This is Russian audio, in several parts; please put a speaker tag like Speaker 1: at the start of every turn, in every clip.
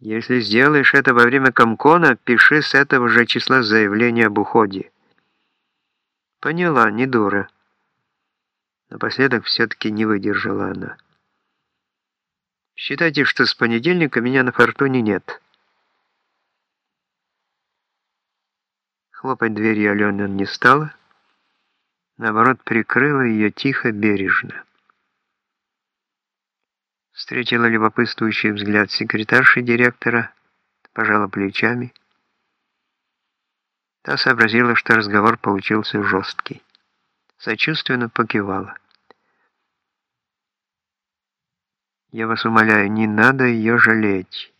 Speaker 1: Если сделаешь это во время комкона, пиши с этого же числа заявление об уходе. Поняла, не дура. Напоследок все-таки не выдержала она. Считайте, что с понедельника меня на фортуне нет. Хлопать дверью Алена не стала, наоборот, прикрыла ее тихо, бережно. Встретила любопытствующий взгляд секретарши директора, пожала плечами. Та сообразила, что разговор получился жесткий. Сочувственно покивала. Я вас умоляю, не надо ее жалеть.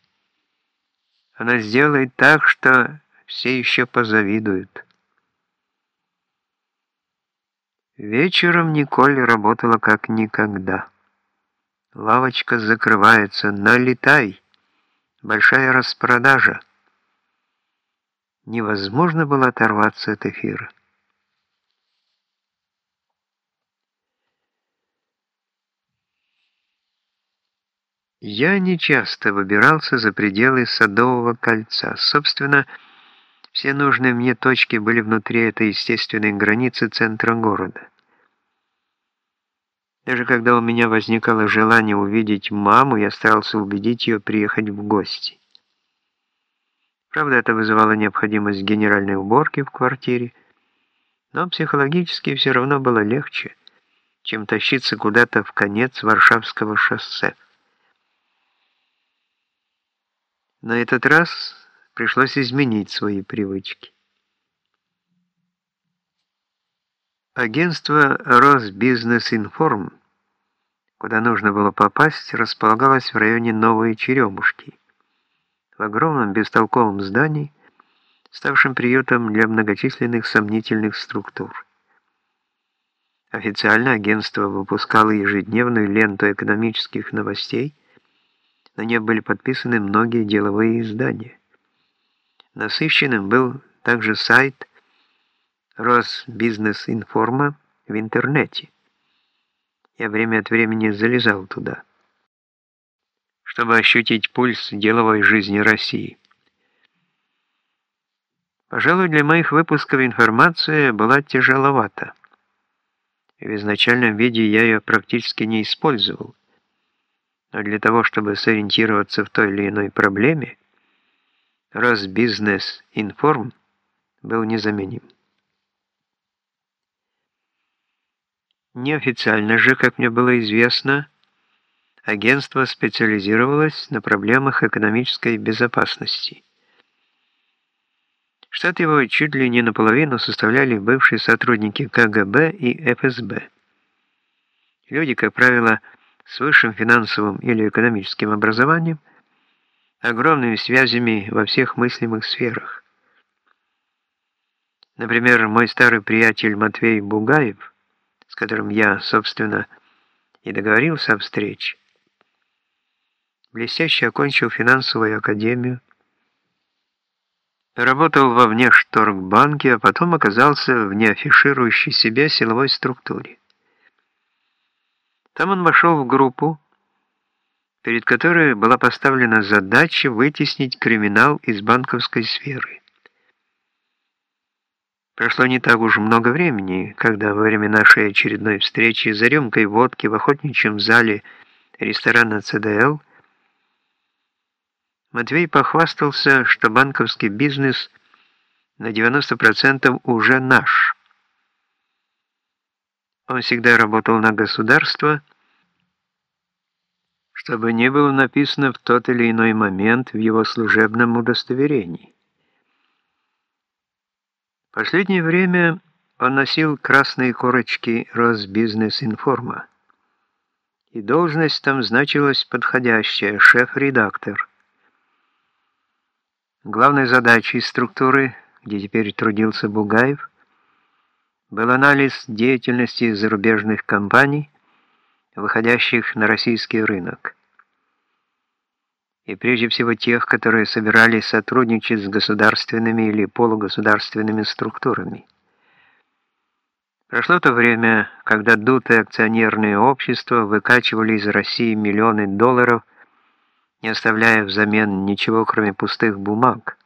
Speaker 1: Она сделает так, что все еще позавидуют. Вечером Николь работала как никогда. Лавочка закрывается, налетай. Большая распродажа. Невозможно было оторваться от эфира. Я нечасто выбирался за пределы Садового кольца. Собственно, все нужные мне точки были внутри этой естественной границы центра города. Даже когда у меня возникало желание увидеть маму, я старался убедить ее приехать в гости. Правда, это вызывало необходимость генеральной уборки в квартире, но психологически все равно было легче, чем тащиться куда-то в конец Варшавского шоссе. На этот раз пришлось изменить свои привычки. Агентство «Росбизнес-информ», куда нужно было попасть, располагалось в районе Новой Черемушки, в огромном бестолковом здании, ставшем приютом для многочисленных сомнительных структур. Официально агентство выпускало ежедневную ленту экономических новостей, на нее были подписаны многие деловые издания. Насыщенным был также сайт Росбизнес-информа в интернете. Я время от времени залезал туда, чтобы ощутить пульс деловой жизни России. Пожалуй, для моих выпусков информация была тяжеловата. В изначальном виде я ее практически не использовал. Но для того, чтобы сориентироваться в той или иной проблеме, раз бизнес информ был незаменим. Неофициально же, как мне было известно, агентство специализировалось на проблемах экономической безопасности. Штат его чуть ли не наполовину составляли бывшие сотрудники КГБ и ФСБ. Люди, как правило, с высшим финансовым или экономическим образованием, огромными связями во всех мыслимых сферах. Например, мой старый приятель Матвей Бугаев, с которым я, собственно, и договорился о встрече, блестяще окончил финансовую академию, работал во внешторгбанке, а потом оказался в неафиширующей себя силовой структуре. Там он вошел в группу, перед которой была поставлена задача вытеснить криминал из банковской сферы. Прошло не так уж много времени, когда во время нашей очередной встречи за рюмкой водки в охотничьем зале ресторана «ЦДЛ» Матвей похвастался, что банковский бизнес на 90% уже наш – он всегда работал на государство, чтобы не было написано в тот или иной момент в его служебном удостоверении. Последнее время он носил красные корочки Росбизнес-информа, и должность там значилась подходящая – шеф-редактор. Главной задачей структуры, где теперь трудился Бугаев, был анализ деятельности зарубежных компаний, выходящих на российский рынок. И прежде всего тех, которые собирались сотрудничать с государственными или полугосударственными структурами. Прошло то время, когда дутые акционерные общества выкачивали из России миллионы долларов не оставляя взамен ничего, кроме пустых бумаг.